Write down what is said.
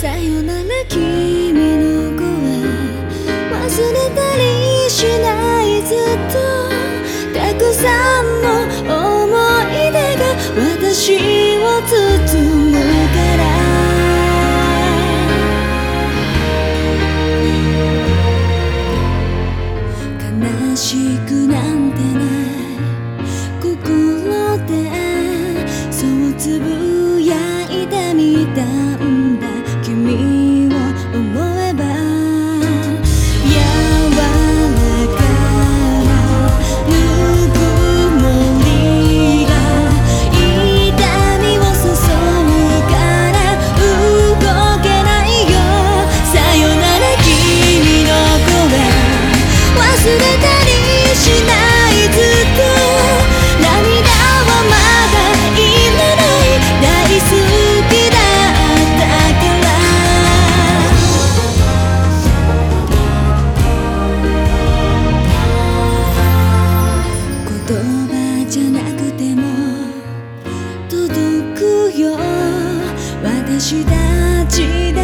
再有呢？私たちだ